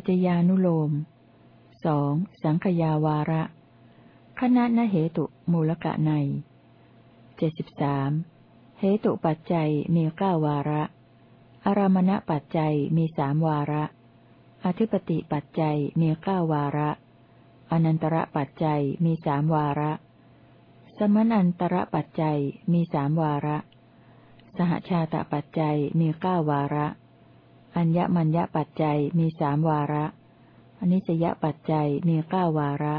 ปัจจญานุโลมสองสังขยาวาระคณะนเหตุมูลกะในเจ็ดสิบสามเหตุปัจจัยมีเก้าวาระ อารามณปัจจัยมีสามวาระ อธิปติปัจจัยมีเก้าวาระ อนันตระปัจจัยมีสามวาระ สมนันตระปัจจัยมีสามวาระ สหชาตปัจจัยมีเก้าวาระ อัญญมัญญปัจจัยมีสามวาระอนิสยปัจจัยมีเก้าวาระ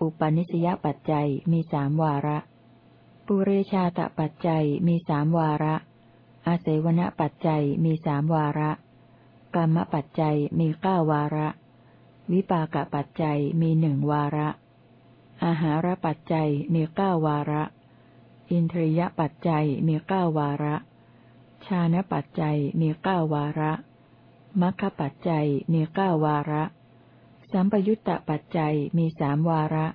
อุปนิสยปัจจัยมีสามวาระ ปุเรชาตปัจจัยมีสามวาระ อาเสวณปัจจัยมีสามวาระ กรรมปัจจัยมีเก้าวาระ วิปากปัจจัยมีหนึ่งวาระ อาหารปัจจัยมีเก้าวาระ อินทรียปัจจัยมีเก้าวาระ ชานะปัจจัยมีเก้าวาระมัคคปัจจัยมีเก้าวาระ สัมปยุตตปัจจัยมีสามวาระ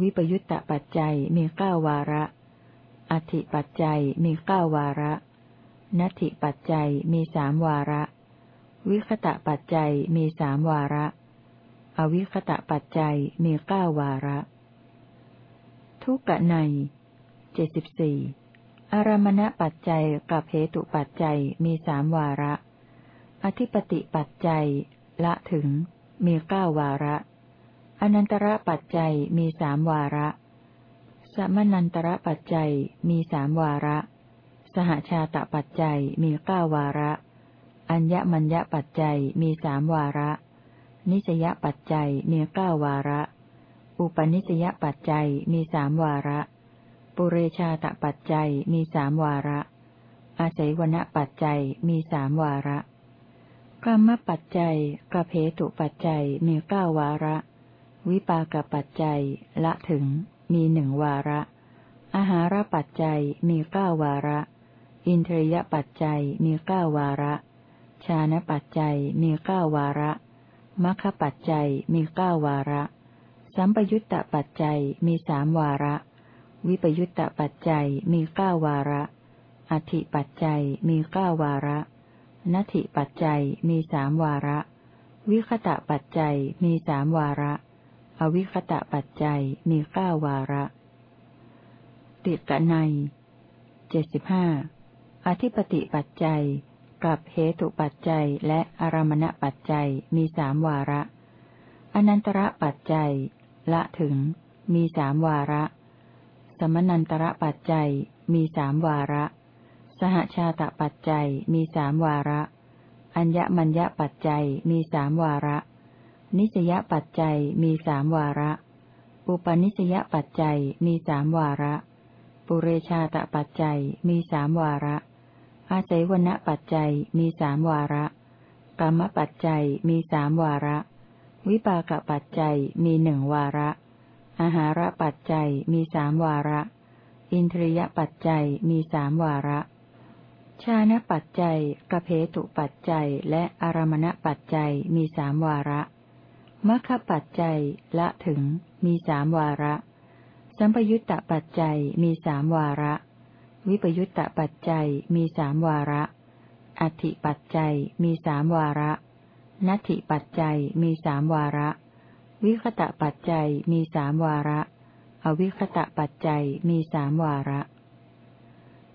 วิปยุตตปัจจัยมีเก้าวาระ อธิปัจจัยมีเก้าวาระ นัตถิปัจจัยมีสามวาระ วิคตะปัจจัยมีสามวาระ อวิคตะปัจจัยมีเก้าวาระ ทุกกะในเจ็ดสิบสี่ อารมณปัจจัยกับเหตุปัจจัยมีสามวาระ อธิปติปัจจัย ละถึง มีเก้าวาระ อนันตระปัจจัยมีสามวาระ สมนันตระปัจจัยมีสามวาระ สหชาตปัจจัยมีเก้าวาระ อัญญมัญญปัจจัยมีสามวาระ นิสยปัจจัยมีเก้าวาระ อุปนิสยปัจจัยมีสามวาระ ปุเรชาตปัจจัยมีสามวาระ อาศัยวณปัจจัยมีสามวาระกรรมปัจจัยกับเหตุปัจจัยมีเก้าวาระ วิปากปัจจัยละถึง มีหนึ่งวาระ อาหารปัจจัยมีเก้าวาระ อินทรียปัจจัยมีเก้าวาระ ชานะปัจจัยมีเก้าวาระมัคคปัจจัยมีเก้าวาระ สัมปยุตตปัจจัยมีสามวาระ วิปยุตตปัจจัยมีเก้าวาระ อธิปัจจัยมีเก้าวาระนัตถิปัจจัยมีสามวาระ วิคตะปัจจัยมีสามวาระ อวิคตะปัจจัยมีเก้าวาระ ติกะในเจ็ดสิบห้าอธิปติปัจจัยกับเหตุปัจจัยและอารมณปัจจัยมีสามวาระ อนันตระปัจจัย ละถึง มีสามวาระ มนันตระปัจจัยมีสามวาระ สหชาตปัจจัยมีสามวาระ อัญญมัญญปัจจัยมีสามวาระ นิสยปัจจัยมีสามวาระ อุปนิสยปัจจัยมีสามวาระ ปุเรชาตปัจจัยมีสามวาระ อาศัยวณปัจจัยมีสามวาระ กรรมปัจจัยมีสามวาระ วิปากปัจจัยมีหนึ่งวาระ อาหารปัจจัยมีสามวาระ อินทรียปัจจัยมีสามวาระ ชานะปัจจัยกเพตุปัจจัย และอารมณปัจจัยมีสามวาระมัคคปัจจัยละถึงมีสามวาระ สัมปยุตตปัจจัยมีสามวาระ วิปยุตตปัจจัยมีสามวาระ อธิปัจจัยมีสามวาระ นัตถิปัจจัยมีสามวาระ วิคตะปัจจัยมีสามวาระ อวิคตะปัจจัยมีสามวาระ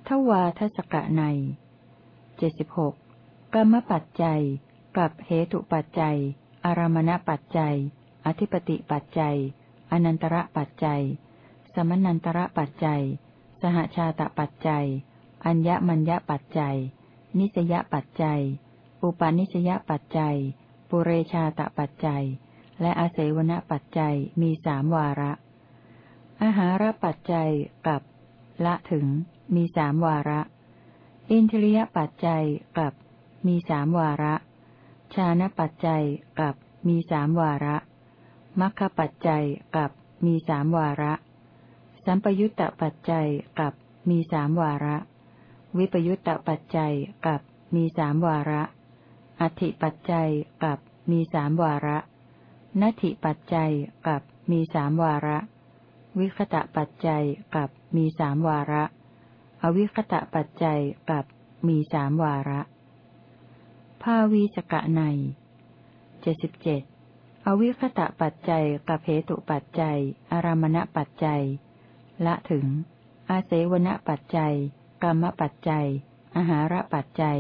ทวาทศกะในเจ็ดสิบหกกรรมปัจจัยกับเหตุปัจจัย อารมณปัจจัย อธิปติปัจจัย อนันตระปัจจัย สมนันตระปัจจัย สหชาตปัจจัย อัญญมัญญปัจจัย นิสยปัจจัย อุปาณิสยปัจจัย ปุเรชาตปัจจัย และอาเสวณปัจจัยมีสามวาระ อาหารปัจจัยกับ ละถึง มีสามวาระ อินทรียปัจจัยกับ มีสามวาระ ชานะปัจจัยกับ มีสามวาระมัคคปัจจัยกับ มีสามวาระ สัมปยุตตปัจจัยกับ มีสามวาระ วิปยุตตปัจจัยกับ มีสามวาระ อธิปัจจัยกับ มีสามวาระ นัตถิปัจจัยกับมีสามวาระ วิคตะปัจจัยกับมีสามวาระ อวิคตะปัจจัยกับมีสามวาระ ภาวีจกะในเจ็ดสิบเจ็ดอวิคตะปัจจัยกับเหตุปัจจัย อารามณปัจจัย ละถึง อาเสวนปัจจัย กรรมปัจจัย อาหารปัจจัย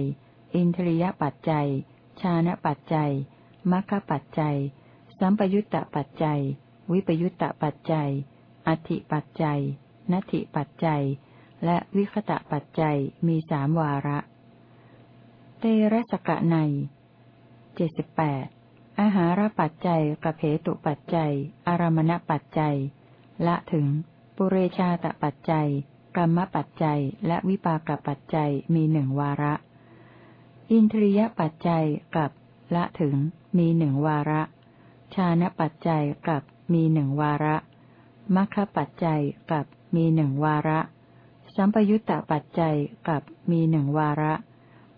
อินทรียปัจจัย ชานะปัจจัยมัคคปัจจัย สัมปยุตตปัจจัย วิปยุตตปัจจัย อธิปัจจัย นัตถิปัจจัย และวิคตะปัจจัยมีสามวาระ เตระสกะในเจ็ดสิบแปดอาหารปัจจัยกับเหตุปัจจัย อารมณปัจจัย ละถึง ปุเรชาตปัจจัย กรรมปัจจัย และวิปากปัจจัยมีหนึ่งวาระ อินทรียปัจจัยกับละถึงมีหนึ่งวาระ ชานะปัจจัยกับมีหนึ่งวาระมัคคปัจจัยกับมีหนึ่งวาระ สัมปยุตตปัจจัยกับมีหนึ่งวาระ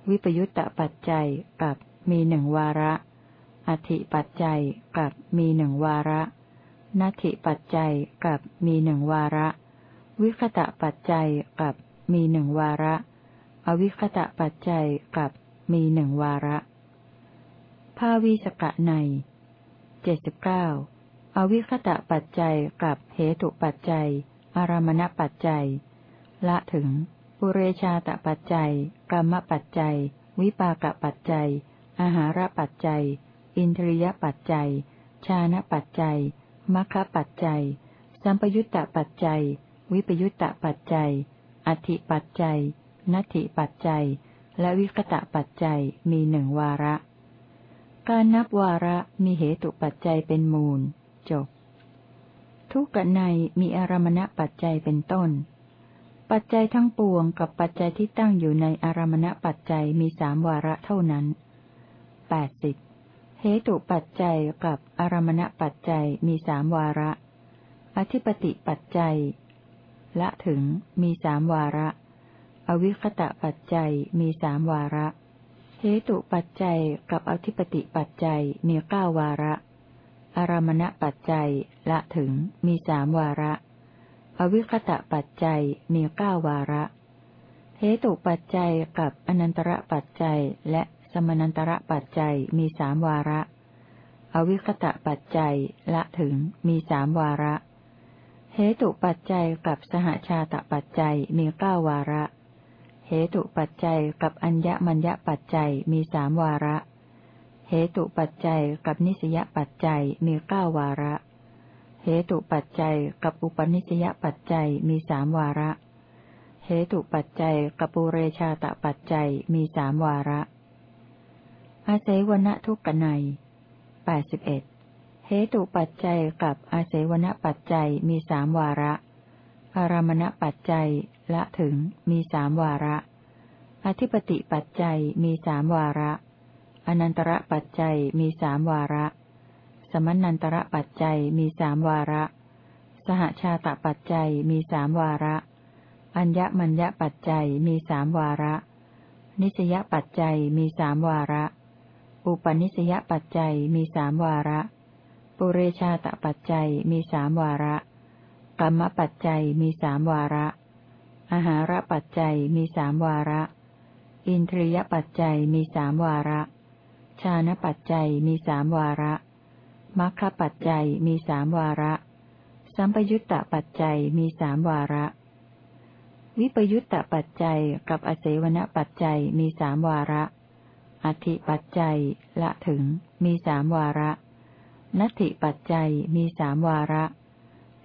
วิปยุตตปัจจัยกับมีหนึ่งวาระอธิปัจจัยกับมีหนึ่งวาระนัตถิปัจจัยกับมีหนึ่งวาระ วิคตะปัจจัยกับมีหนึ่งวาระ อวิคตะปัจจัยกับมีหนึ่งวาระภาวีสกะใน เจ็ดสิบเก้าอวิคตะปัจจัยกับเหตุปัจจัย อารมณปัจจัย ละถึง ปุเรชาตปัจจัย กรรมปัจจัย วิปากปัจจัย อาหารปัจจัย อินทรียปัจจัย ชานะปัจจัยมัคคปัจจัย สัมปยุตตปัจจัย วิปยุตตปัจจัย อธิปัจจัย นัตถิปัจจัย และวิคตะปัจจัยมีหนึ่งวาระ การนับวาระมีเหตุปัจจัยเป็นมูล จบ ทุกกในมีอารมณปัจจัยเป็นต้น ปัจจัยทั้งปวงกับปัจจัยที่ตั้งอยู่ในอารมณปัจจัยมีสามวาระเท่านั้นแปดสิบเหตุปัจจัยกับอารมณปัจจัยมีสามวาระ อธิปติปัจจัย ละถึงมีสามวาระ อวิคตะปัจจัยมีสามวาระ เหตุปัจจัยกับอธิปติปัจจัยมีเก้าวาระ อารมณปัจจัยละถึงมีสามวาระ อวิคตะปัจจัยมีเก้าวาระ เหตุปัจจัยกับอนันตระปัจจัยและสมนันตระปัจจัยมีสามวาระ อวิคตะปัจจัยละถึงมีสามวาระ เหตุปัจจัยกับสหชาตปัจจัยมีเก้าวาระ เหตุปัจจัยกับอัญญมัญญปัจจัยมีสามวาระ เหตุปัจจัยกับนิสยปัจจัยมีเก้าวาระ เหตุปัจจัยกับอุปนิสยปัจจัยมีสามวาระ เหตุปัจจัยกับปุเรชาตปัจจัยมีสามวาระ อาเสวณทุกขไนแปดสิบเอ็ดเหตุปัจจัยกับอาเสวณปัจจัยมีสามวาระ อารมณปัจจัย ละถึงมีสามวาระ อธิปติปัจจัยมีสามวาระ อนันตระปัจจัยมีสามวาระ สมนันตระปัจจัยมีสามวาระ สหชาตปัจจัยมีสามวาระ อัญญมัญญปัจจัยมีสามวาระ นิสยปัจจัยมีสามวาระ อุปนิสยปัจจัยมีสามวาระ ปุเรชาตปัจจัยมีสามวาระกรรมปัจจัยมีสามวาระ อาหารปัจจัยมีสามวาระ อินทรียปัจจัยมีสามวาระ ชานะปัจจัยมีสามวาระมัคคปัจจัยมีสามวาระ สัมปยุตตปัจจัยมีสามวาระ วิปยุตตปัจจัยกับอเสวนปัจจัยมีสามวาระ อธิปัจจัยละถึงมีสามวาระ นัตถิปัจจัยมีสามวาระ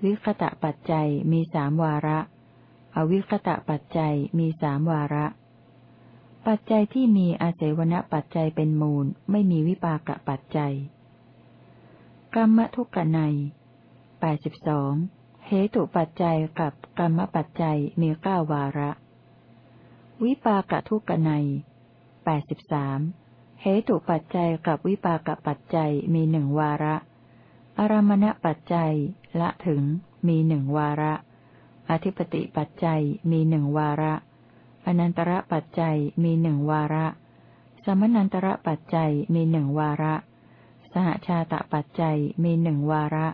วิคตะปัจจัยมีสามวาระ อวิคตะปัจจัยมีสามวาระ ปัจจัยที่มีอาศัยวณปัจจัยเป็นมูล ไม่มีวิปากปัจจัย กรรมทุกขในแปดสิบสองเหตุปัจจัยกับกรรมปัจจัยมีเก้าวาระ วิปากทุกขในแปดสิบสามเหตุปัจจัยกับวิปากปัจจัยมีหนึ่งวาระ อารมณปัจจัยละถึงมีหนึ่งวาระ อธิปติปัจจัยมีหนึ่งวาระ อนันตระปัจจัยมีหนึ่งวาระ สมนันตระปัจจัยมีหนึ่งวาระ สหชาตปัจจัยมีหนึ่งวาระ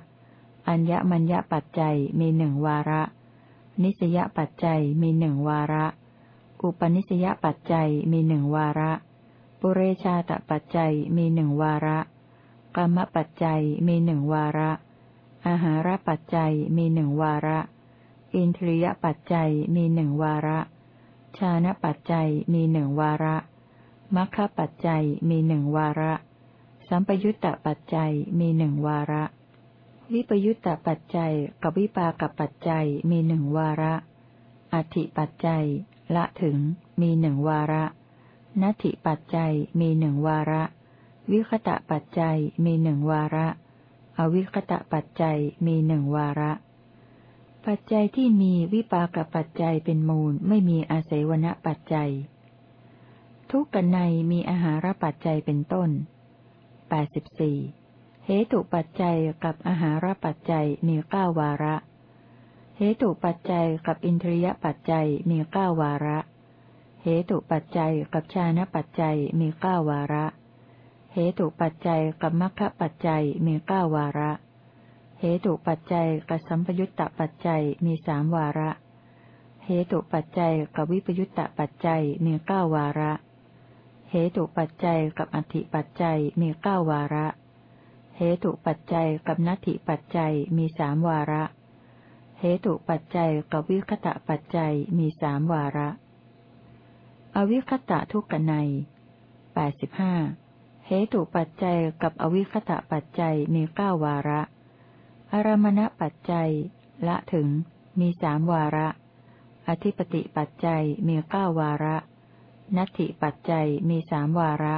อัญญมัญญปัจจัยมีหนึ่งวาระ นิสยปัจจัยมีหนึ่งวาระ อุปนิสยปัจจัยมีหนึ่งวาระ ปุเรชาตปัจจัยมีหนึ่งวาระกรรมปัจจัยมีหนึ่งวาระ อาหารปัจจัยมีหนึ่งวาระ อินทรียปัจจัยมีหนึ่งวาระ ชานะปัจจัยมีหนึ่งวาระมัคคปัจจัยมีหนึ่งวาระ สัมปยุตตปัจจัยมีหนึ่งวาระ วิปยุตตปัจจัยกับวิปากปัจจัยมีหนึ่งวาระ อธิปัจจัย ละถึงมีหนึ่งวาระนัตถิปัจจัยมีหนึ่งวาระ วิคตะปัจจัยมีหนึ่งวาระ อวิคตะปัจจัยมีหนึ่งวาระ ปัจจัยที่มีวิปากปัจจัยเป็นมูลไม่มีอาศัยวณปัจจัย ทุกกันในมีอาหารปัจจัยเป็นต้นแปดสิบสี่เหตุปัจจัยกับอาหารปัจจัยมีเก้าวาระ เหตุปัจจัยกับอินทรียปัจจัยมีเก้าวาระ เหตุปัจจัยกับชานะปัจจัยมีเก้าวาระ เหตุปัจจัยกับมรรคปัจจัยมีเก้าวาระ เหตุปัจจัยกับสัมปยุตตปัจจัยมีสามวาระ เหตุปัจจัยกับวิปยุตตปัจจัยมีเก้าวาระ เหตุปัจจัยกับอธิปัจจัยมีเก้าวาระ เหตุปัจจัยกับนัตถิปัจจัยมีสามวาระ เหตุปัจจัยกับวิคตะปัจจัยมีสามวาระ อวิคตะทุกนัยแปดสิบห้าเหตุปัจจัยกับอวิคตะปัจจัยมีเก้าวาระ อารมณปัจจัย ละถึง มีสามวาระ อธิปติปัจจัยมีเก้าวาระ นัตถิปัจจัยมีสามวาระ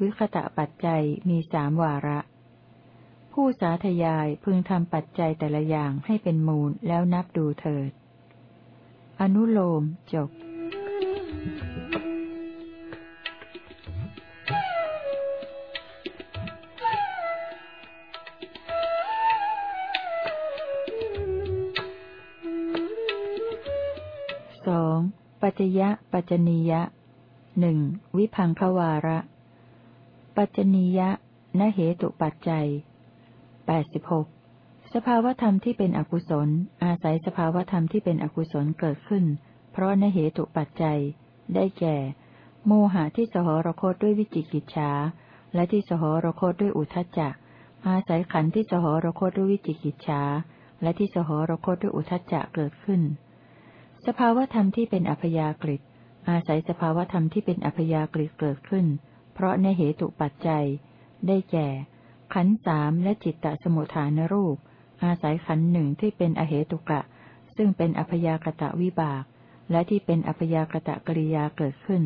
วิคตะปัจจัยมีสามวาระ ผู้สาธยายพึงทำปัจจัยแต่ละอย่างให้เป็นมูลแล้วนับดูเถิด อนุโลมจบ ปัจยะปัจจนียะหนึ่งวิพังควาระ ปัจจนียะนเหตุปัจจัยแปดสิบหกสภาวธรรมที่เป็นอกุศล อาศัยสภาวธรรมที่เป็นอกุศลเกิดขึ้น เพราะนเหตุปัจจัย ได้แก่ โมหะที่สหรคตด้วยวิจิกิจฉาและที่สหรคตด้วยอุทจจะอาศัยขันธ์ที่สหรคตด้วยวิจิกิจฉาและที่สหรคตด้วยอุทจจะเกิดขึ้น สภาวธรรมที่เป็นอัพยากฤิอาศัยสภาวธรรมที่เป็นอัพยากฤิเกิดขึ้น เพราะในเหตุปัจจัย ได้แก่ ขันสามและจิตตสมุทฐานรูป อาศัยขันหนึ่งที่เป็นอเหตุกะ ซึ่งเป็นอัพยากตะวิบาก และที่เป็นอัพยากตะกริยาเกิดขึ้น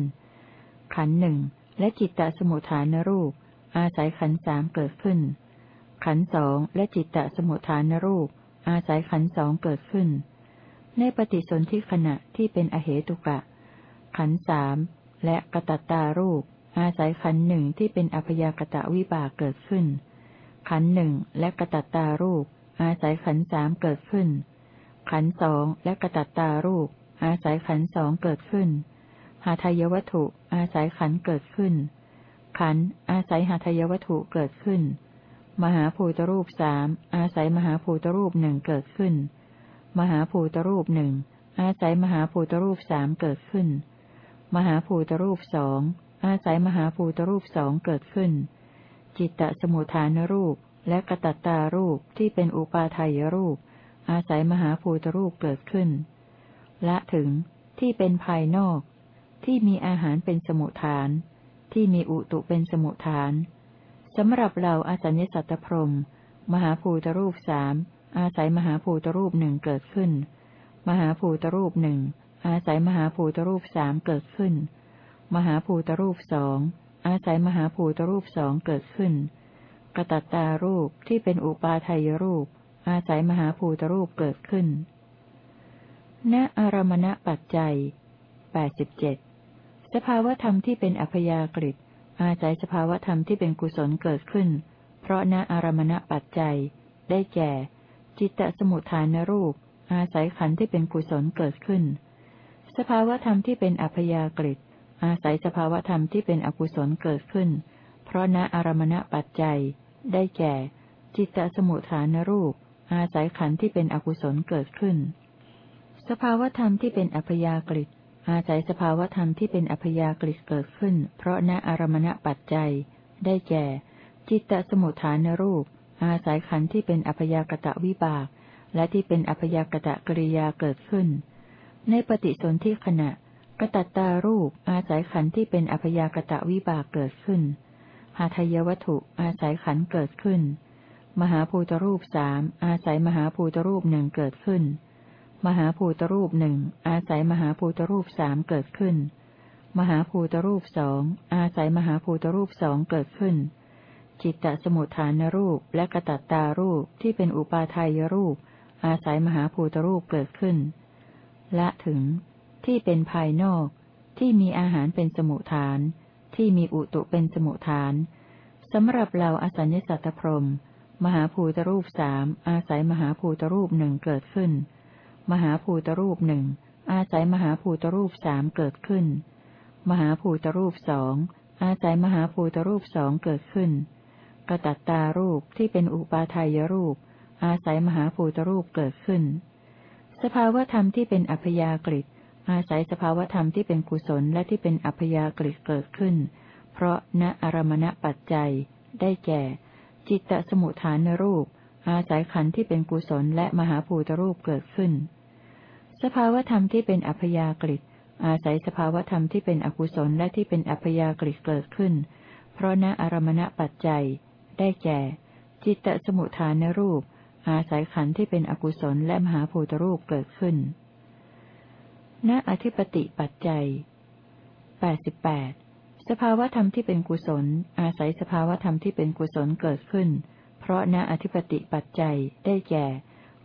ขันหนึ่งและจิตตสมุทฐานรูป อาศัยขันสามเกิดขึ้น ขันสองและจิตตสมุทฐานรูป อาศัยขันสองเกิดขึ้น ในปฏิสนธิขณะที่เป็นอเหตุกะ ขันสามและกระตัตตารูป อาศัยขันหนึ่งที่เป็นอพยากตะวิบากเกิดขึ้น ขันหนึ่งและกระตัตตารูป อาศัยขันสามเกิดขึ้น ขันสองและกระตัตตารูป อาศัยขันสองเกิดขึ้น หาทายวัตถุ อาศัยขันเกิดขึ้น ขันอาศัยหาทายวัตถุเกิดขึ้น มหาภูตรูปสามอาศัยมหาภูตรูปหนึ่งเกิดขึ้น มหาภูตรูปหนึ่งอาศัยมหาภูตรูปสามเกิดขึ้น มหาภูตรูปสองอาศัยมหาภูตรูปสองเกิดขึ้น จิตตสมุทฐานรูปและกตัตตารูปที่เป็นอุปาทายรูป อาศัยมหาภูตรูปเกิดขึ้น ละถึงที่เป็นภายนอก ที่มีอาหารเป็นสมุทฐาน ที่มีอุตุเป็นสมุทฐานสำหรับเราอาศัยสัตตพรมมหาภูตรูปสาม อาศัยมหาภูตรูปหนึ่งเกิดขึ้น มหาภูตรูปหนึ่งอาศัยมหาภูตรูปสามเกิดขึ้น มหาภูตรูปสองอาศัยมหาภูตรูปสองเกิดขึ้นกตัตตารูปที่เป็นอุปาทัยรูป อาศัยมหาภูตรูปเกิดขึ้น ณอารมณปัจจัยแปดสิบเจ็ดสภาวธรรมที่เป็นอัพยากฤิอาศัยสภาวธรรมที่เป็นกุศลเกิดขึ้น เพราะณอารมณปัจจัย ได้แก่ จิตตสมุทฐานรูป อาศัยขันธ์ที่เป็นกุศลเกิดขึ้น สภาวธรรมที่เป็นอัพยากฤิอาศัยสภาวธรรมที่เป็นอกุศลเกิดขึ้น เพราะณอารมณปัจจัย ได้แก่ จิตตสมุทฐานรูป อาศัยขันธ์ที่เป็นอกุศลเกิดขึ้น สภาวธรรมที่เป็นอัพยากฤิอาศัยสภาวธรรมที่เป็นอัพยากฤิเกิดขึ้น เพราะณอารมณปัจจัย ได้แก่ จิตตสมุทฐานรูป อาศัยขันธ์ที่เป็นอัพยากตะวิบาก และที่เป็นอัพยากตะกริยาเกิดขึ้น ในปฏิสนธิขณะกตัตตารูปอาศัยขันธ์ที่เป็นอัพยากตะวิบากเกิดขึ้น หาทยวัตถุอาศัยขันธ์เกิดขึ้น มหาภูตรูปสามอาศัยมหาภูตรูปหนึ่งเกิดขึ้น มหาภูตรูปหนึ่งอาศัยมหาภูตรูปสามเกิดขึ้น มหาภูตรูปสองอาศัยมหาภูตรูปสองเกิดขึ้น จิตตสมุทฐานรูปและกตัตตารูปที่เป็นอุปาทายรูป อาศัยมหาภูตรูปเกิดขึ้น ละถึง ที่เป็นภายนอก ที่มีอาหารเป็นสมุทฐาน ที่มีอุตุเป็นสมุทฐานสำหรับเราอสัญญสัตตพรมมหาภูตรูปสามอาศัยมหาภูตรูปหนึ่งเกิดขึ้น มหาภูตรูปหนึ่งอาศัยมหาภูตรูปสามเกิดขึ้น มหาภูตรูปสองอาศัยมหาภูตรูปสองเกิดขึ้น กระตัตตารูปที่เป็นอุปาทายรูป อาศัยมหาภูตรูปเกิดขึ้น สภาวธรรมที่เป็นอัพยากฤิอาศัยสภาวธรรมที่เป็นกุศลและที่เป็นอัพยากฤิเกิดขึ้น เพราะณอารมณปัจจัย ได้แก่ จิตตสมุทฐานรูป อาศัยขันธ์ที่เป็นกุศลและมหาภูตรูปเกิดขึ้น สภาวธรรมที่เป็นอัพยากฤิอาศัยสภาวธรรมที่เป็นอกุศลและที่เป็นอัพยากฤิเกิดขึ้น เพราะณอารมณปัจจัย ได้แก่ จิตตสมุทฐานรูป อาศัยขันธ์ที่เป็นอกุศลและมหาภูตรูปเกิดขึ้น ณ อธิปติปัจจัยแปดสิบแปดสภาวธรรมที่เป็นกุศล อาศัยสภาวธรรมที่เป็นกุศลเกิดขึ้น เพราะณอธิปติปัจจัยได้แก่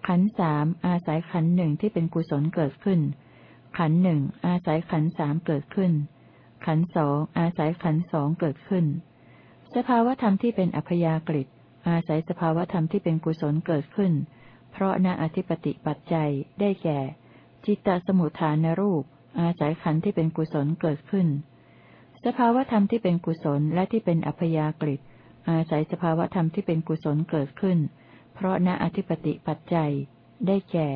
ขันสามอาศัยขันหนึ่งที่เป็นกุศลเกิดขึ้น ขันหนึ่งอาศัยขันสามเกิดขึ้น ขันสองอาศัยขันสองเกิดขึ้น สภาวธรรมที่เป็นอัพยากฤิอาศัยสภาวธรรมที่เป็นกุศลเกิดขึ้น เพราะณอธิปติปัจจัยได้แก่ จิตตสมุทฐานรูป อาศัยขันธ์ที่เป็นกุศลเกิดขึ้น สภาวธรรมที่เป็นกุศลและที่เป็นอัพยากฤิอาศัยสภาวธรรมที่เป็นกุศลเกิดขึ้น เพราะณอธิปติปัจจัย ได้แก่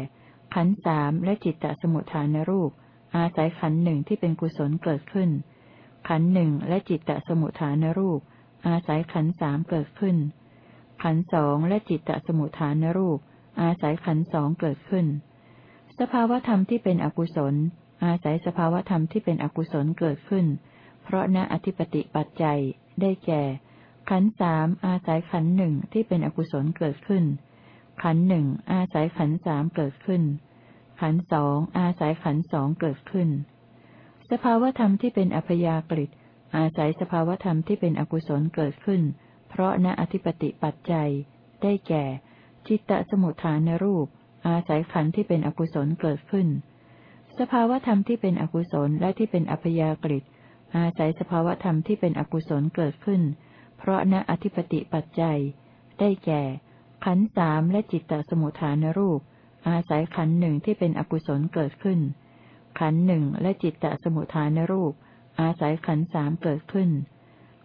ขันธ์สามและจิตตสมุทฐานรูป อาศัยขันธ์หนึ่งที่เป็นกุศลเกิดขึ้น ขันธ์หนึ่งและจิตตสมุทฐานรูป อาศัยขันสามเกิดขึ้น ขันสองและจิตตสมุทฐานรูป อาศัยขันสองเกิดขึ้น สภาวธรรมที่เป็นอกุศล อาศัยสภาวธรรมที่เป็นอกุศลเกิดขึ้น เพราะณอธิปติปัจจัย ได้แก่ ขันสามอาศัยขันหนึ่งที่เป็นอกุศลเกิดขึ้น ขันหนึ่งอาศัยขันสามเกิดขึ้น ขันสองอาศัยขันสองเกิดขึ้น สภาวธรรมที่เป็นอัพยากฤิ อาศัยสภาวธรรมที่เป็นอกุศลเกิดขึ้น เพราะณอธิปติปัจจัย ได้แก่ จิตตสมุทฐานรูป อาศัยขันธ์ที่เป็นอกุศลเกิดขึ้น สภาวธรรมที่เป็นอกุศลและที่เป็นอัพยากฤิอาศัยสภาวธรรมที่เป็นอกุศลเกิดขึ้น เพราะณอธิปติปัจจัย ได้แก่ ขันธ์สามและจิตตสมุทฐานรูป อาศัยขันธ์หนึ่งที่เป็นอกุศลเกิดขึ้น ขันธ์หนึ่งและจิตตสมุทฐานรูป อาศัยขันสามเกิดขึ้น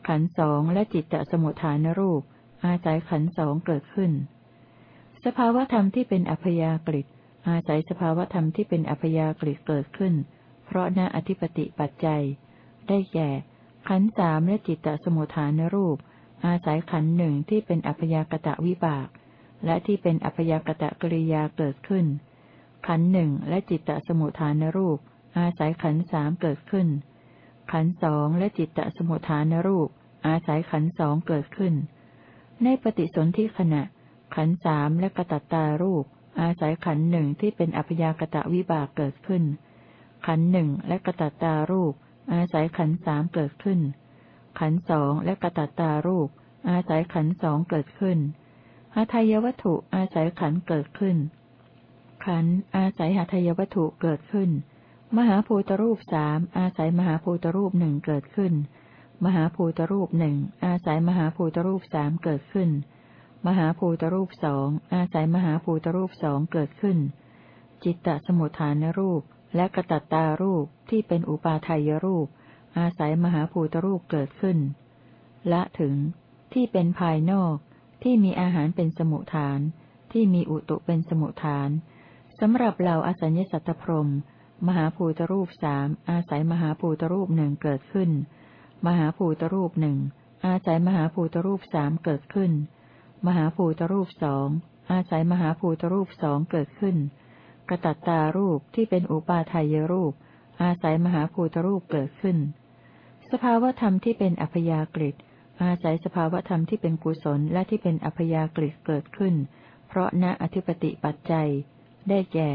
ขันสองและจิตตสมุทฐานรูป อาศัยขันสองเกิดขึ้น สภาวธรรมที่เป็นอัพยากฤิอาศัยสภาวธรรมที่เป็นอัพยากฤิเกิดขึ้น เพราะณอธิปติปัจจัย ได้แก่ ขันสามและจิตตสมุทฐานรูป อาศัยขันหนึ่งที่เป็นอัพยากตะวิบาก และที่เป็นอัพยากตะกริยาเกิดขึ้น ขันหนึ่งและจิตตสมุทฐานรูป อาศัยขันสามเกิดขึ้น ขันสองและจิตตสมุทฐานรูป อาศัยขันสองเกิดขึ้น ในปฏิสนธิขณะ ขันสามและกระตัตตารูป อาศัยขันหนึ่งที่เป็นอัพยากตะวิบากเกิดขึ้น ขันหนึ่งและกระตัตตารูป อาศัยขันสามเกิดขึ้น ขันสองและกระตัตตารูป อาศัยขันสองเกิดขึ้นหาทายวัตถุอาศัยขันเกิดขึ้น ขันอาศัยหาทายวัตถุเกิดขึ้น มหาภูตรูปสามอาศัยมหาภูตรูปหนึ่งเกิดขึ้น มหาภูตรูปหนึ่งอาศัยมหาภูตรูปสามเกิดขึ้น มหาภูตรูปสองอาศัยมหาภูตรูปสองเกิดขึ้น จิตตสมุทฐานรูปและกระตัตตารูปที่เป็นอุปาทายรูป อาศัยมหาภูตรูปเกิดขึ้น ละถึงที่เป็นภายนอกที่มีอาหารเป็นสมุทฐาน ที่มีอุตุเป็นสมุทฐานสำหรับเหล่าอสัญญสัตตพรม มหาภูตรูปสามอาศัยมหาภูตรูปหนึ่งเกิดขึ้น มหาภูตรูปหนึ่งอาศัยมหาภูตรูปสามเกิดขึ้น มหาภูตรูปสองอาศัยมหาภูตรูปสองเกิดขึ้น กระตัตตารูปที่เป็นอุปาทายรูป อาศัยมหาภูตรูปเกิดขึ้น สภาวธรรมที่เป็นอัพยากฤิอาศัยสภาวธรรมที่เป็นกุศลและที่เป็นอัพยากฤิเกิดขึ้น เพราะณอธิปติปัจจัย ได้แก่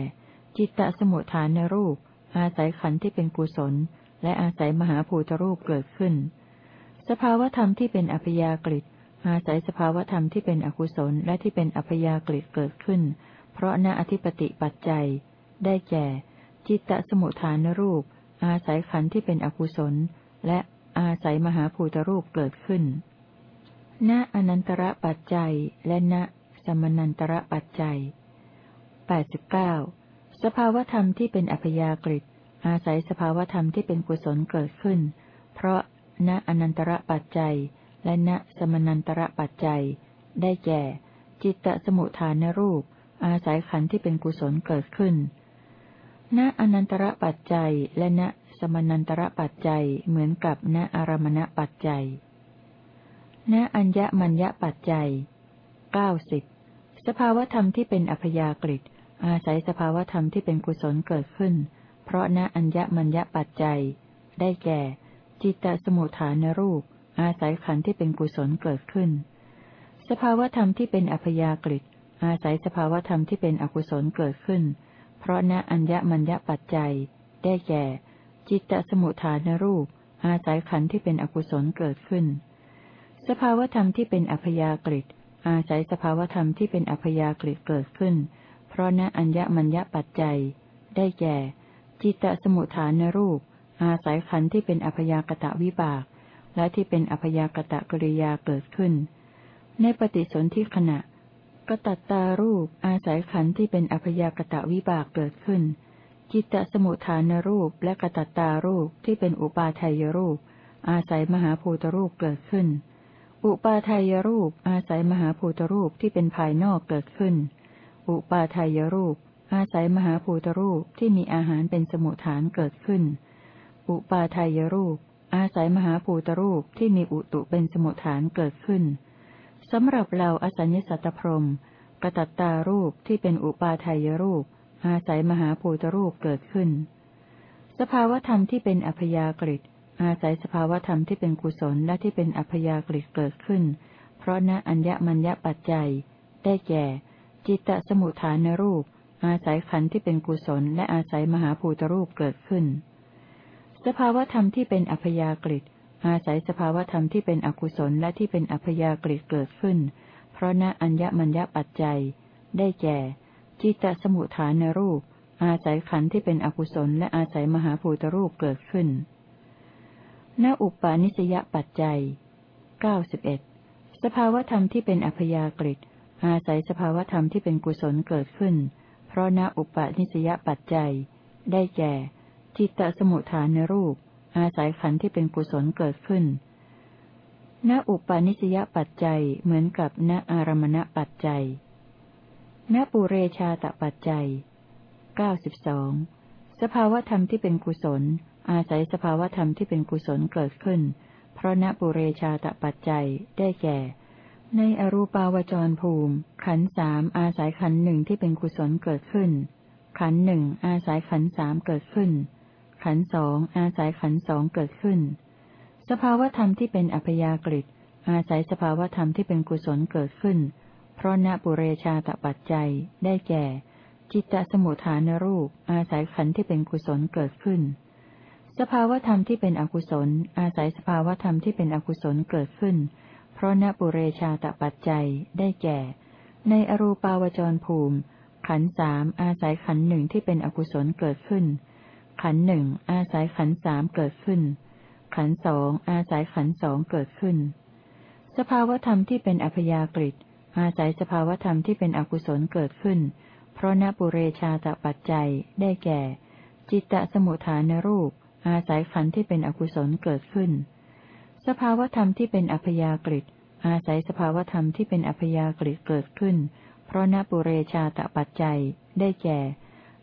จิตตสมุทฐานรูป อาศัยขันธ์ที่เป็นกุศล และอาศัยมหาภูตรูปเกิดขึ้น สภาวธรรมที่เป็นอัพยากฤิอาศัยสภาวธรรมที่เป็นอกุศลและที่เป็นอัพยากฤิเกิดขึ้น เพราะณอธิปติปัจจัย ได้แก่ จิตตสมุทฐานรูป อาศัยขันธ์ที่เป็นอกุศล และอาศัยมหาภูตรูปเกิดขึ้น ณอนันตระปัจจัยและณสมนันตระปัจจัยแปดสิบเก้า สภาวธรรมที่เป็นอัพยากฤิอาศัยสภาวธรรมที่เป็นกุศลเกิดขึ้น เพราะณอนันตระปัจจัย และณสมนันตระปัจจัย ได้แก่ จิตตสมุทฐานรูป อาศัยขันธ์ที่เป็นกุศลเกิดขึ้น ณอนันตระปัจจัยและณสมนันตระปัจจัยเหมือนกับณอารมณปัจจัย ณอัญญมัญญปัจจัยเก้าสิบสภาวธรรมที่เป็นอัพยากฤิ อาศัยสภาวธรรมที่เป็นกุศลเกิดขึ้น เพราะณอัญญมัญญปัจจัย ได้แก่ จิตตสมุทฐานรูป อาศัยขันธ์ที่เป็นกุศลเกิดขึ้น สภาวธรรมที่เป็นอัพยากฤิอาศัยสภาวธรรมที่เป็นอกุศลเกิดขึ้น เพราะณอัญญมัญญปัจจัย ได้แก่ จิตตสมุทฐานรูป อาศัยขันธ์ที่เป็นอกุศลเกิดขึ้น สภาวธรรมที่เป็นอัพยากฤิอาศัยสภาวธรรมที่เป็นอัพยากฤิเกิดขึ้น เพราะณอัญญมัญญปัจจัย ได้แก่ จิตตสมุทฐานรูป อาศัยขันธ์ที่เป็นอัพยากตะวิบาก และที่เป็นอัพยากตะกริยาเกิดขึ้น ในปฏิสนธิขณะกตัตตารูป อาศัยขันธ์ที่เป็นอัพยากตะวิบากเกิดขึ้น จิตตสมุทฐานรูปและกตัตตารูปที่เป็นอุปาทายรูป อาศัยมหาภูตรูปเกิดขึ้น อุปาทายรูป อาศัยมหาภูตรูปที่เป็นภายนอกเกิดขึ้น อุปาทายรูป อาศัยมหาภูตรูปที่มีอาหารเป็นสมุทฐานเกิดขึ้น อุปาทายรูป อาศัยมหาภูตรูปที่มีอุตุเป็นสมุทฐานเกิดขึ้นสำหรับเราอสัญญสัตพรมกระตัตตารูปที่เป็นอุปาทายรูป อาศัยมหาภูตรูปเกิดขึ้น สภาวธรรมที่เป็นอัพยากฤิอาศัยสภาวธรรมที่เป็นกุศลและที่เป็นอัพยากฤิเกิดขึ้น เพราะณอัญญมัญญปัจจัย ได้แก่ จิตตสมุทฐานรูป อาศัยขันธ์ที่เป็นกุศล และอาศัยมหาภูตรูปเกิดขึ้น สภาวธรรมที่เป็นอัพยากฤิอาศัยสภาวธรรมที่เป็นอกุศลและที่เป็นอัพยากฤิเกิดขึ้น เพราะณอัญญมัญญปัจจัย ได้แก่ จิตตสมุทฐานรูป อาศัยขันธ์ที่เป็นอกุศล และอาศัยมหาภูตรูปเกิดขึ้นณอุปาณิสยปัจจัยเก้าสิบเอ็ดสภาวธรรมที่เป็นอัพยากฤิ อาศัยสภาวธรรมที่เป็นกุศลเกิดขึ้น เพราะณอุปาณิสยปัจจัย ได้แก่ จิตตสมุทฐานรูป อาศัยขันธ์ที่เป็นกุศลเกิดขึ้นณอุปาณิสยปัจจัยเหมือนกับณอารมณปัจจัยณปุเรชาตปัจจัยเก้าสิบสองสภาวธรรมที่เป็นกุศล อาศัยสภาวธรรมที่เป็นกุศลเกิดขึ้น เพราะณปุเรชาตปัจจัยได้แก่ ในอรูปาวจรภูมิ ขันสามอาศัยขันหนึ่งที่เป็นกุศลเกิดขึ้น ขันหนึ่งอาศัยขันสามเกิดขึ้น ขันสองอาศัยขันสองเกิดขึ้น สภาวธรรมที่เป็นอัพยากฤิอาศัยสภาวธรรมที่เป็นกุศลเกิดขึ้น เพราะณปุเรชาตปัจจัยได้แก่ จิตตสมุทฐานรูป อาศัยขันที่เป็นกุศลเกิดขึ้น สภาวธรรมที่เป็นอกุศล อาศัยสภาวธรรมที่เป็นอกุศลเกิดขึ้น เพราะณปุเรชาตปัจจัยได้แก่ ในอรูปาวจรภูมิ ขันสามอาศัยขันหนึ่งที่เป็นอกุศลเกิดขึ้น ขันหนึ่งอาศัยขันสามเกิดขึ้น ขันสองอาศัยขันสองเกิดขึ้น สภาวธรรมที่เป็นอัพยากฤิอาศัยสภาวธรรมที่เป็นอกุศลเกิดขึ้น เพราะนปุเรชาตปัจจัยได้แก่ จิตตสมุทฐานรูป อาศัยขันที่เป็นอกุศลเกิดขึ้น สภาวธรรมที่เป็นอัพยากฤิอาศัยสภาวธรรมที่เป็นอัพยากฤิเกิดขึ้น เพราะนปุเรชาตปัจจัย ได้แก่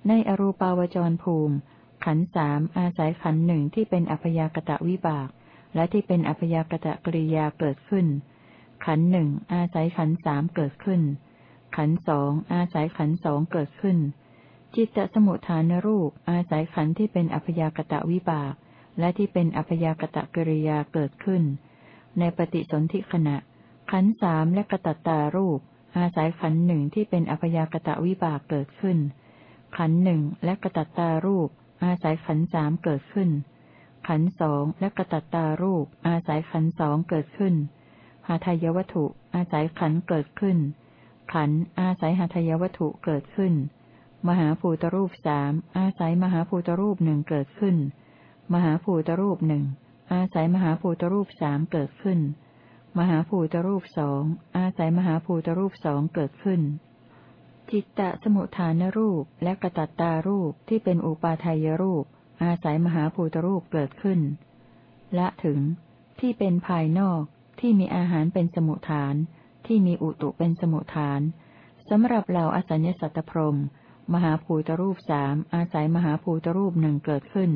ในอรูปาวจรภูมิ ขันสามอาศัยขันหนึ่งที่เป็นอัพยากตะวิบาก และที่เป็นอัพยากตะกริยาเกิดขึ้น ขันหนึ่งอาศัยขันสามเกิดขึ้น ขันสองอาศัยขันสองเกิดขึ้น จิตตสมุทฐานรูปอาศัยขันที่เป็นอัพยากตะวิบาก และที่เป็นอัพยากตะกิริยาเกิดขึ้น ในปฏิสนธิขณะ ขันสามและกตัตตารูป อาศัยขันหนึ่งที่เป็นอัพยากตะวิบากเกิดขึ้น ขันหนึ่งและกตัตตารูป อาศัยขันสามเกิดขึ้น ขันสองและกระตัตตารูป อาศัยขันสองเกิดขึ้นหาทายวัตถุอาศัยขันเกิดขึ้น ขันอาศัยหาทายวัตถุเกิดขึ้น มหาภูตรูปสามอาศัยมหาภูตรูปหนึ่งเกิดขึ้น มหาภูตรูปหนึ่งอาศัยมหาภูตรูปสามเกิดขึ้น มหาภูตรูปสองอาศัยมหาภูตรูปสองเกิดขึ้น จิตตะสมุทฐานรูปและกระตัตตารูปที่เป็นอุปาทายรูป อาศัยมหาภูตรูปเกิดขึ้น ละถึง ที่เป็นภายนอกที่มีอาหารเป็นสมุทฐาน ที่มีอุตุเป็นสมุทฐานสำหรับเราอสัญญสัตตพรมมหาภูตรูปสามอาศัยมหาภูตรูปหนึ่งเกิดขึ้น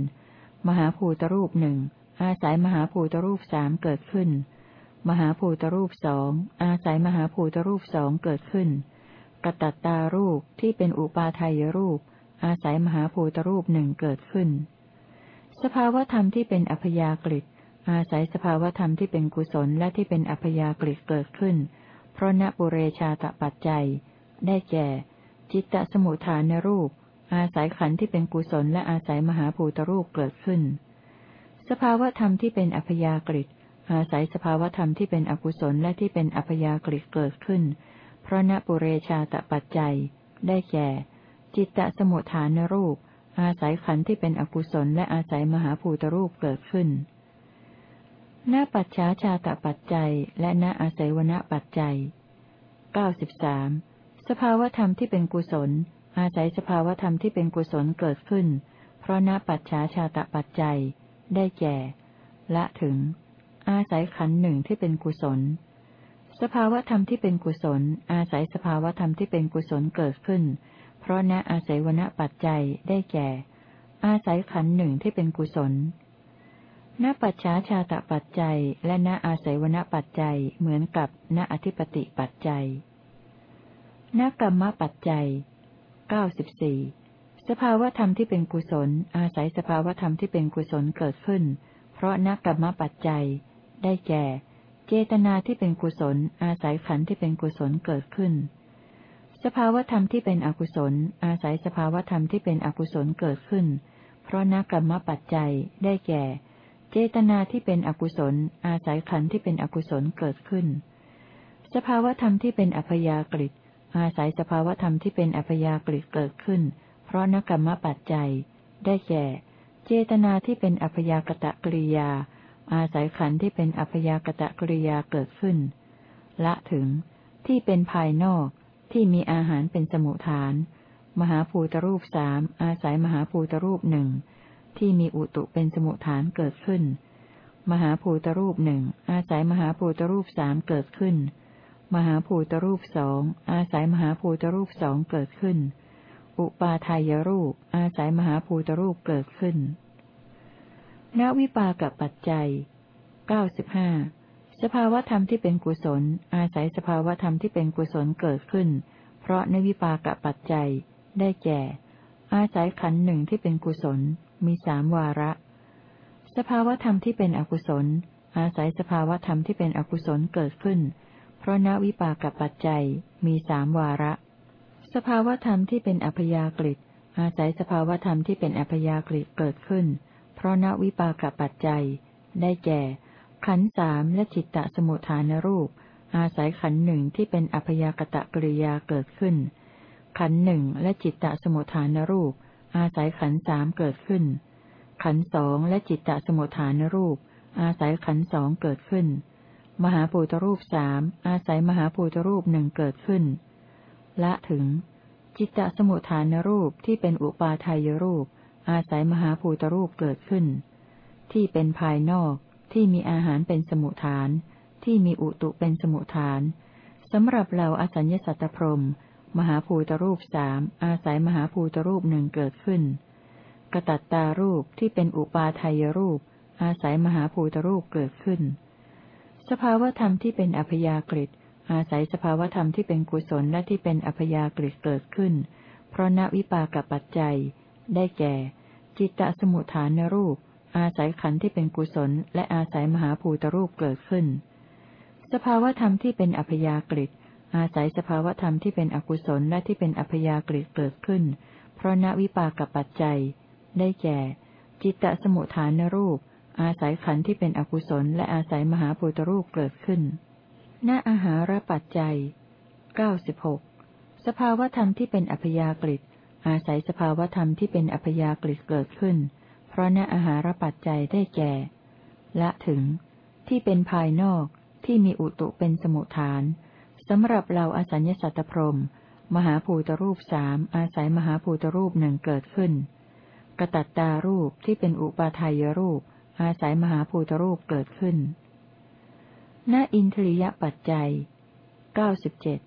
มหาภูตรูปหนึ่งอาศัยมหาภูตรูปสามเกิดขึ้น มหาภูตรูปสองอาศัยมหาภูตรูปสองเกิดขึ้นกระตัตตารูปที่เป็นอุปาทายรูป อาศัยมหาภูตรูปหนึ่งเกิดขึ้น สภาวธรรมที่เป็นอัพยากฤิอาศัยสภาวธรรมที่เป็นกุศลและที่เป็นอัพยากฤิเกิดขึ้น เพราะณปุเรชาตปัจจัย ได้แก่ จิตตสมุทฐานรูป อาศัยขันธ์ที่เป็นกุศลและอาศัยมหาภูตรูปเกิดขึ้น สภาวธรรมที่เป็นอัพยากฤิอาศัยสภาวธรรมที่เป็นอกุศลและที่เป็นอัพยากฤิเกิดขึ้น เพราะณปุเรชาตปัจจัย ได้แก่ จิตตสมุทฐานรูป อาศัยขันธ์ที่เป็นอกุศลและอาศัยมหาภูตรูปเกิดขึ้นณปัจฉาชาตปัจจัย และณอาศัยวณปัจจัยเก้าสิบสามสภาวธรรมที่เป็นกุศล อาศัยสภาวธรรมที่เป็นกุศลเกิดขึ้น เพราะณปัจฉาชาตปัจจัย ได้แก่ ละถึง อาศัยขันหนึ่งที่เป็นกุศล สภาวธรรมที่เป็นกุศล อาศัยสภาวธรรมที่เป็นกุศลเกิดขึ้น เพราะณอาศัยวณปัจจัย ได้แก่ อาศัยขันหนึ่งที่เป็นกุศลณปัจฉาชาตปัจจัย และณอาศัยวณปัจจัยเหมือนกับณอธิปติปัจจัยณกรรมปัจจัย เก้าสิบสี่สภาวธรรมที่เป็นกุศล อาศัยสภาวธรรมที่เป็นกุศลเกิดขึ้น เพราะณกกรรมปัจจัย ได้แก่ เจตนาที่เป็นกุศล อาศัยขันธ์ที่เป็นกุศลเกิดขึ้น สภาวธรรมที่เป็นอกุศล อาศัยสภาวธรรมที่เป็นอกุศลเกิดขึ้น เพราะนักกรรมปัจจัย ได้แก่ เจตนาที่เป็นอกุศล อาศัยขันธ์ที่เป็นอกุศลเกิดขึ้น สภาวธรรมที่เป็นอัพยากฤิ อาศัยสภาวธรรมที่เป็นอัพยากฤิเกิดขึ้น เพราะนักกรรมปัจจัย ได้แก่ เจตนาที่เป็นอัพยากตะกริยา อาศัยขันธ์ที่เป็นอัพยากตะกริยาเกิดขึ้น ละถึง ที่เป็นภายนอกที่มีอาหารเป็นสมุทฐาน มหาภูตรูปสามอาศัยมหาภูตรูปหนึ่งที่มีอุตุเป็นสมุทฐานเกิดขึ้น มหาภูตรูปหนึ่งอาศัยมหาภูตรูปสามเกิดขึ้น มหาภูตรูปสองอาศัยมหาภูตรูปสองเกิดขึ้น อุปาทายรูป อาศัยมหาภูตรูปเกิดขึ้นณวิปากับปัจจัยเก้าสิบห้าสภาวธรรมที่เป็นกุศล อาศัยสภาวธรรมที่เป็นกุศลเกิดขึ้น เพราะในวิปากปัจจัย ได้แก่ อาศัยขันหนึ่งที่เป็นกุศล มีสามวาระ สภาวธรรมที่เป็นอกุศล อาศัยสภาวธรรมที่เป็นอกุศลเกิดขึ้น เพราะนวิปากปัจจัยมีสามวาระ สภาวธรรมที่เป็นอัพยากฤิอาศัยสภาวธรรมที่เป็นอัพยากฤิเกิดขึ้น เพราะนวิปากปัจจัย ได้แก่ ขันสามและจิตตสมุทฐานรูป อาศัยขันหนึ่งที่เป็นอัพยากตะกริยาเกิดขึ้น ขันหนึ่งและจิตตสมุทฐานรูป อาศัยขันสามเกิดขึ้น ขันสองและจิตตสมุทฐานรูป อาศัยขันสองเกิดขึ้น มหาภูตรูปสามอาศัยมหาภูตรูปหนึ่งเกิดขึ้น ละถึง จิตตสมุทฐานรูปที่เป็นอุปาทายรูป อาศัยมหาภูตรูปเกิดขึ้น ที่เป็นภายนอกที่มีอาหารเป็นสมุทฐาน ที่มีอุตุเป็นสมุทฐานสำหรับเราอสัญญสัตตพรมมหาภูตรูปสามอาศัยมหาภูตรูปหนึ่งเกิดขึ้น กระตัตตารูปที่เป็นอุปาทายรูป อาศัยมหาภูตรูปเกิดขึ้น สภาวธรรมที่เป็นอัพยากฤิอาศัยสภาวธรรมที่เป็นกุศลและที่เป็นอัพยากฤิเกิดขึ้น เพราะนวิปากปัจจัย ได้แก่ จิตตสมุทฐานรูป อาศัยขันธ์ที่เป็นกุศล และอาศัยมหาภูตรูปเกิดขึ้น สภาวธรรมที่เป็นอัพยากฤิอาศัยสภาวธรรมที่เป็นอกุศลและที่เป็นอัพยากฤิเกิดขึ้น เพราะนวิปากปัจจัย ได้แก่ จิตตสมุทฐานรูป อาศัยขันธ์ที่เป็นอกุศล และอาศัยมหาภูตรูปเกิดขึ้น ณ อาหารปัจจัยเก้าสิบหกสภาวธรรมที่เป็นอัพยากฤิอาศัยสภาวธรรมที่เป็นอัพยากฤิเกิดขึ้น เพราะณอาหารปัจจัยได้แก่ ละถึง ที่เป็นภายนอกที่มีอุตุเป็นสมุทฐานสำหรับเราอสัญญสัตตพรมมหาภูตรูปสามอาศัยมหาภูตรูปหนึ่งเกิดขึ้น กระตัตตารูปที่เป็นอุปาทายรูป อาศัยมหาภูตรูปเกิดขึ้น ณ อินทริยปัจจัยเก้าสิบเจ็ด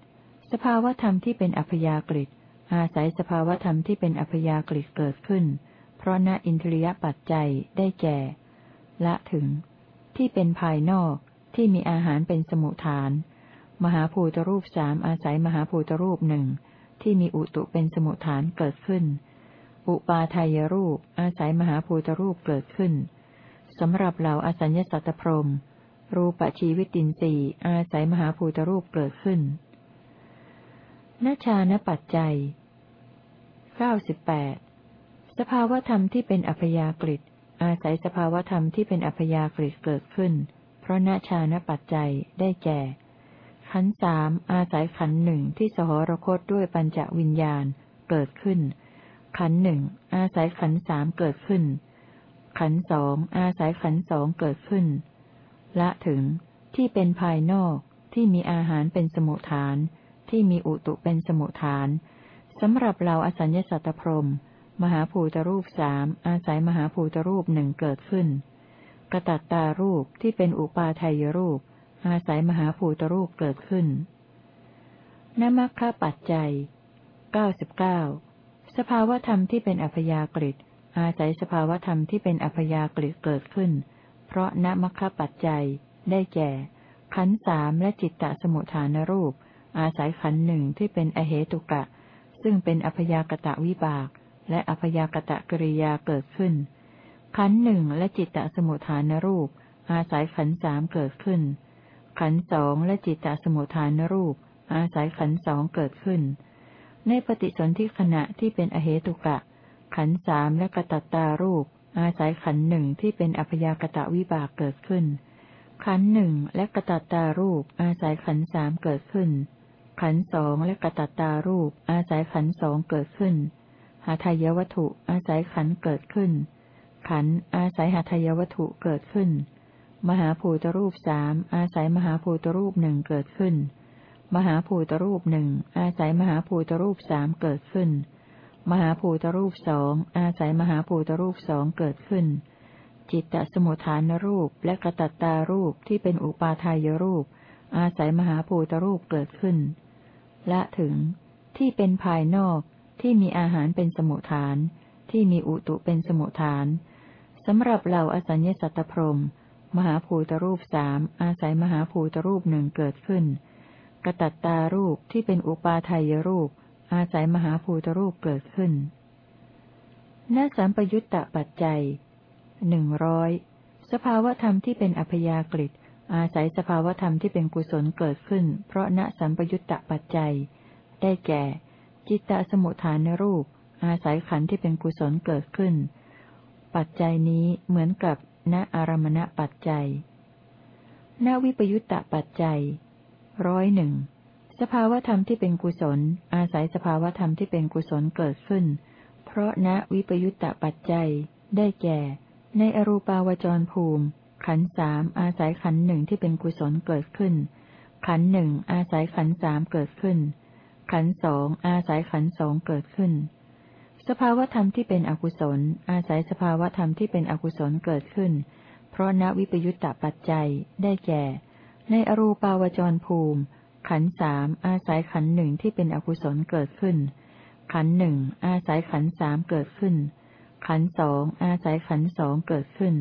สภาวธรรมที่เป็นอัพยากฤิอาศัยสภาวธรรมที่เป็นอัพยากฤิเกิดขึ้น เพราะณอินทริยปัจจัยได้แก่ ละถึง ที่เป็นภายนอกที่มีอาหารเป็นสมุทฐาน มหาภูตรูปสามอาศัยมหาภูตรูปหนึ่งที่มีอุตุเป็นสมุทฐานเกิดขึ้น อุปาทายรูปอาศัยมหาภูตรูปเกิดขึ้น สำหรับเหล่าอสัญญสัตตพรมรูปชีวิตินทรีอาศัยมหาภูตรูปเกิดขึ้นนชานปัจจัยเก้าสิบแปดสภาวธรรมที่เป็นอัพยากฤิอาศัยสภาวธรรมที่เป็นอัพยากฤิเกิดขึ้น เพราะนชานปัจจัยได้แก่ ขันสามอาศัยขันหนึ่งที่สหรคตด้วยปัญจวิญญาณเกิดขึ้น ขันหนึ่งอาศัยขันสามเกิดขึ้น ขันสองอาศัยขันสองเกิดขึ้น ละถึงที่เป็นภายนอกที่มีอาหารเป็นสมุทฐาน ที่มีอุตุเป็นสมุทฐานสำหรับเราอสัญญสัตตพรมมหาภูตรูปสามอาศัยมหาภูตรูปหนึ่งเกิดขึ้น กระตัตตารูปที่เป็นอุปาทายรูป อาศัยมหาภูตรูปเกิดขึ้นนมัคคะปัจจัยเก้าสิบเก้าสภาวธรรมที่เป็นอัพยากฤิ อาศัยสภาวธรรมที่เป็นอัพยากฤิเกิดขึ้น เพราะนมัคคปัจจัย ได้แก่ ขันสามและจิตตสมุทฐานรูป อาศัยขันหนึ่งที่เป็นอเหตุกะ ซึ่งเป็นอพยากตะวิบาก และอพยากตะกริยาเกิดขึ้น ขันหนึ่งและจิตตสมุทฐานรูป อาศัยขันสามเกิดขึ้น ขันสองและจิตตสมุทฐานรูป อาศัยขันสองเกิดขึ้น ในปฏิสนธิขณะที่เป็นอเหตุกะ ขันสามและกตัตตารูป อาศัยขันหนึ่งที่เป็นอัพยากตะวิบากเกิดขึ้น ขันหนึ่งและกตัตตารูป อาศัยขันสามเกิดขึ้น ขันสองและกตัตตารูป อาศัยขันสองเกิดขึ้น หาทายวัตถุอาศัยขันเกิดขึ้น ขันอาศัยหาทายวัตถุเกิดขึ้น มหาภูตรูปสามอาศัยมหาภูตรูปหนึ่งเกิดขึ้น มหาภูตรูปหนึ่งอาศัยมหาภูตรูปสามเกิดขึ้น มหาภูตรูปสองอาศัยมหาภูตรูปสองเกิดขึ้น จิตตสมุทฐานรูปและกระตัตตารูปที่เป็นอุปาทายรูป อาศัยมหาภูตรูปเกิดขึ้นและถึง ที่เป็นภายนอกที่มีอาหารเป็นสมุทฐาน ที่มีอุตุเป็นสมุทฐานสำหรับเราอสัญญสัตตพรมมหาภูตรูปสามอาศัยมหาภูตรูปหนึ่งเกิดขึ้นกระตัตตารูปที่เป็นอุปาทายรูป อาศัยมหาภูตรูปเกิดขึ้นณสัมปยุตตะปัจจัยหนึ่งร้อยสภาวธรรมที่เป็นอัพยากฤิอาศัยสภาวธรรมที่เป็นกุศลเกิดขึ้น เพราะณสัมปยุตตะปัจจัย ได้แก่ จิตตสมุทฐานรูป อาศัยขันธ์ที่เป็นกุศลเกิดขึ้น ปัจจัยนี้เหมือนกับณอารมณปัจจัยณวิปยุตตะปัจจัยร้อยหนึ่ง สภาวธรรมที่เป็นกุศล อาศัยสภาวธรรมที่เป็นกุศลเกิดขึ้น เพราะณวิปยุตตะปัจจัย ได้แก่ ในอรูปาวจรภูมิ ขันสามอาศัยขันหนึ่งที่เป็นกุศลเกิดขึ้น ขันหนึ่งอาศัยขันสามเกิดขึ้น ขันสองอาศัยขันสองเกิดขึ้น สภาวธรรมที่เป็นอกุศล อาศัยสภาวธรรมที่เป็นอกุศลเกิดขึ้น เพราะณวิปยุตตะปัจจัย ได้แก่ ในอรูปาวจรภูมิ ขันสามอาศัยขันหนึ่งที่เป็นอกุศลเกิดขึ้น ขันหนึ่งอาศัยขันสามเกิดขึ้น ขันสองอาศัยขันสองเกิดขึ้น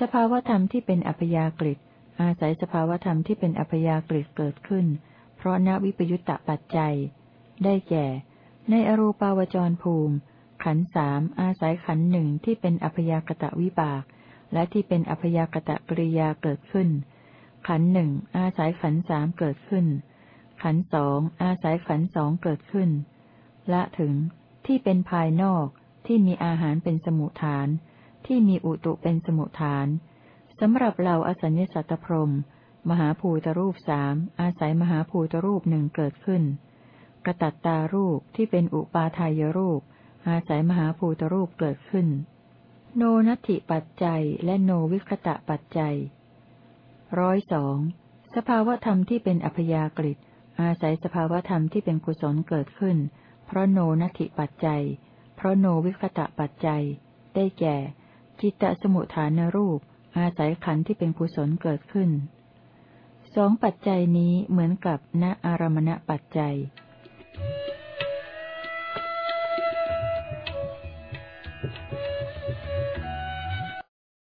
สภาวธรรมที่เป็นอัพยากฤิอาศัยสภาวธรรมที่เป็นอัพยากฤิเกิดขึ้น เพราะนวิปยุตตะปัจจัย ได้แก่ ในอรูปาวจรภูมิ ขันสามอาศัยขันหนึ่งที่เป็นอัพยากตะวิบาก และที่เป็นอัพยากตะกริยาเกิดขึ้น ขันหนึ่งอาศัยขันสามเกิดขึ้น ขันสองอาศัยขันสองเกิดขึ้น ละถึงที่เป็นภายนอกที่มีอาหารเป็นสมุทฐาน ที่มีอุตุเป็นสมุทฐานสำหรับเราอสัญญสัตตพรมมหาภูตรูปสามอาศัยมหาภูตรูปหนึ่งเกิดขึ้น กระตัตตารูปที่เป็นอุปาทายรูป อาศัยมหาภูตรูปเกิดขึ้น โนนัตถิปัจจัยและโนวิคตะปัจจัย ร้อยสองสภาวธรรมที่เป็นอัพยากฤิอาศัยสภาวธรรมที่เป็นกุศลเกิดขึ้น เพราะโนนัตถิปัจจัย เพราะโนวิคตะปัจจัย ได้แก่ จิตตสมุทฐานรูป อาศัยขันธ์ที่เป็นกุศลเกิดขึ้นสองปัจจัยนี้เหมือนกับณอารมณปัจจัย